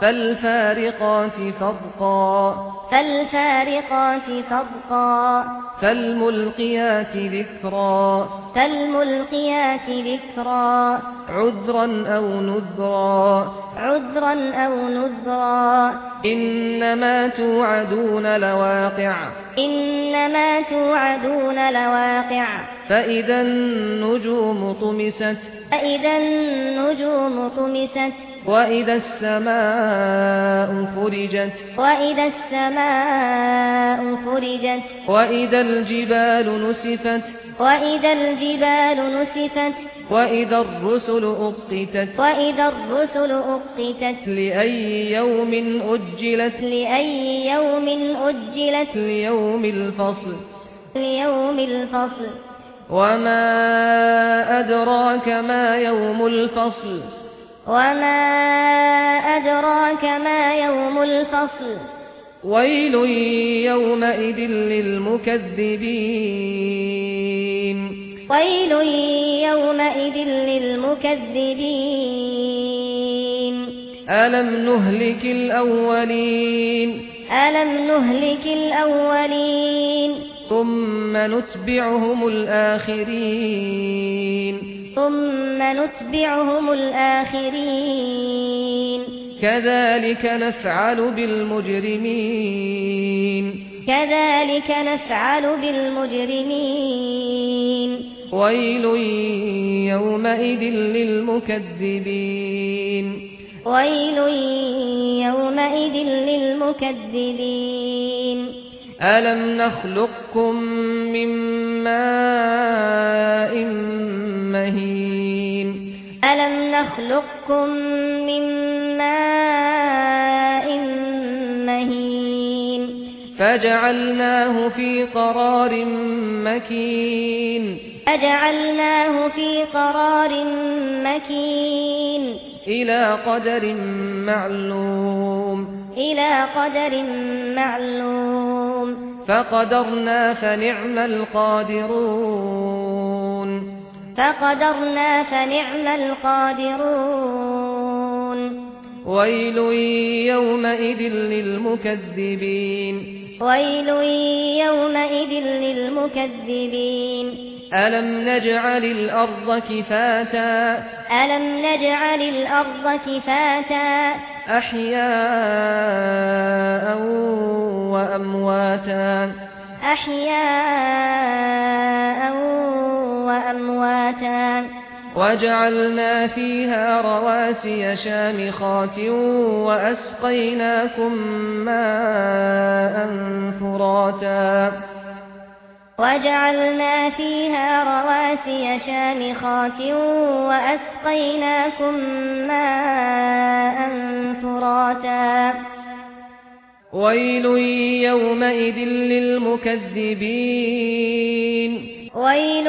فالفارقات فرقا. فالفارقات فرقا. فالملقيات ذكرا. فالملقيات ذكرا. عذرا أو نذرا. عذرا أو نذرا. إنما توعدون لواقع. إنما توعدون لواقع. فإذا النجوم طمست. فإذا النجوم طمست. وَإِذَا السَّمَاءُ فُرِجَتْ وَإِذَا السَّمَاءُ فُرِجَتْ وَإِذَا الْجِبَالُ نُسِفَتْ وَإِذَا الْجِبَالُ نُسِفَتْ وَإِذَا الرُّسُلُ أُقِّتَتْ وَإِذَا الرُّسُلُ أُقِّتَتْ لِأَيِّ يَوْمٍ أُجِّلَتْ لِأَيِّ يَوْمٍ أُجِّلَتْ لِيَوْمِ الْفَصْلِ لِيَوْمِ الْفَصْلِ وَمَا أَدْرَاكَ مَا يَوْمُ الْفَصْلِ وما أدراك ما يوم الفصل ويل يومئذ للمكذبين ويل يومئذ للمكذبين ألم نهلك الأولين ألم نهلك الأولين ثم نتبعهم الآخرين ثم نتبعهم الآخرين. كذلك نفعل بالمجرمين. كذلك نفعل بالمجرمين. ويل يومئذ للمكذبين. ويل يومئذ للمكذبين. ألم نخلقكم من ماء مهين ألم نخلقكم من ماء مهين. فجعلناه في قرار مكين. فجعلناه في قرار مكين. إلى قدر معلوم. إلى قدر معلوم. فقدرنا فنعم القادرون. فقدرنا فنعم القادرون. ويل يومئذ للمكذبين. ويل يومئذ للمكذبين. ألم نجعل الأرض كفاتا؟ ألم نجعل الأرض كفاتا؟ أحياء وأمواتا. أحياء نَبَاتًا وجعلنا فيها رواسي شامخات وأسقيناكم ماء فراتا وجعلنا فيها رواسي شامخات وأسقيناكم ماء فراتا ويل يومئذ للمكذبين ويل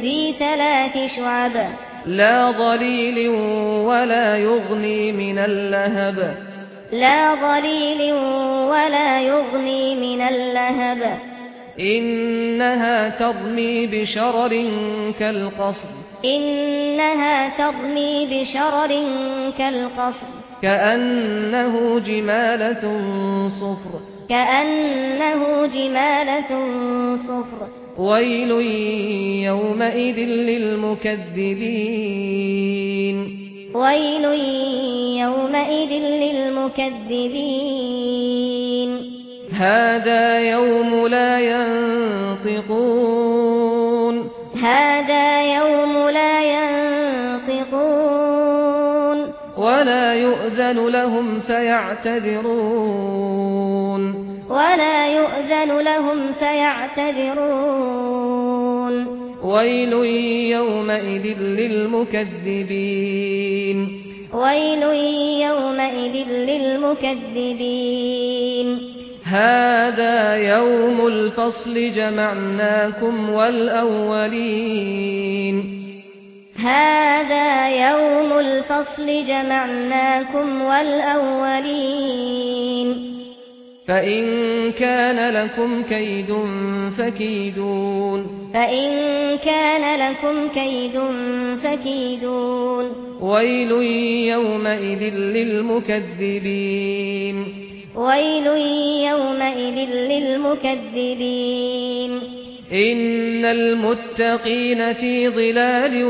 ذي ثلاث شعب. لا ظليل ولا يغني من اللهب. لا ظليل ولا يغني من اللهب. إنها تضمي بشرر كالقصر. إنها تضمي بشرر كالقصر. كأنه جمالة صفر. كأنه جمالة صفر. ويل يومئذ للمكذبين ويل يومئذ للمكذبين هذا يوم لا ينطقون هذا يوم لا ينطقون ولا يؤذن لهم فيعتذرون ولا يؤذن لهم فيعتذرون. ويل يومئذ للمكذبين. ويل يومئذ للمكذبين. هذا يوم الفصل جمعناكم والأولين. هذا يوم الفصل جمعناكم والأولين. فإن كان لكم كيد فكيدون فإن كان لكم كيد فكيدون ويل يومئذ للمكذبين ويل يومئذ للمكذبين إن المتقين في ظلال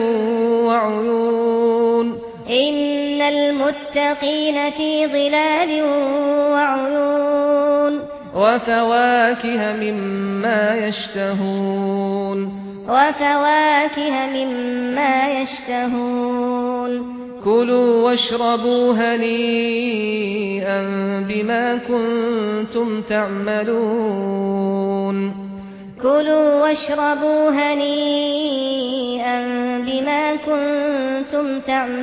وعيون ان المتقين في ظلال وعيون وفواكه مما يشتهون وفواكه مما يشتهون كلوا واشربوا هنيئا بما كنتم تعملون كلوا واشربوا هنيئا بما كنتم تعملون.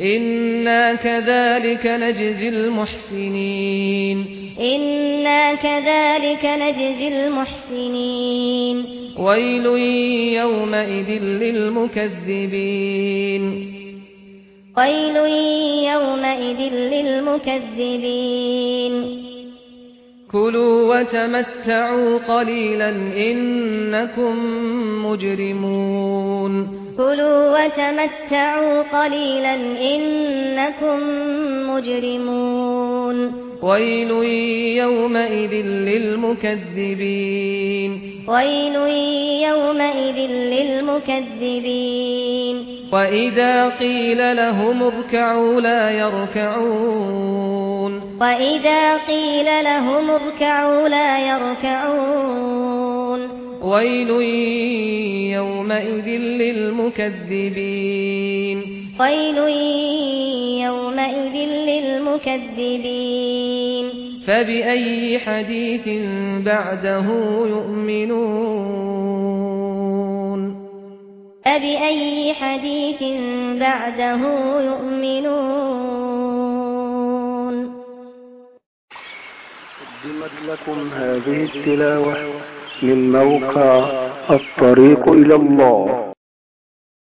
إنا كذلك نجزي المحسنين. إنا كذلك نجزي المحسنين. ويل يومئذ للمكذبين. ويل يومئذ للمكذبين. كلوا وتمتعوا قليلا انكم مجرمون كلوا وتمتعوا قليلا انكم مجرمون ويل يومئذ للمكذبين ويل يومئذ للمكذبين وإذا قيل لهم اركعوا لا يركعون وإذا قيل لهم اركعوا لا يركعون ويل يومئذ للمكذبين ويل يومئذ للمكذبين فبأي حديث بعده يؤمنون فبأي حديث بعده يؤمنون قدمت لكم هذه التلاوة من موقع الطريق إلى الله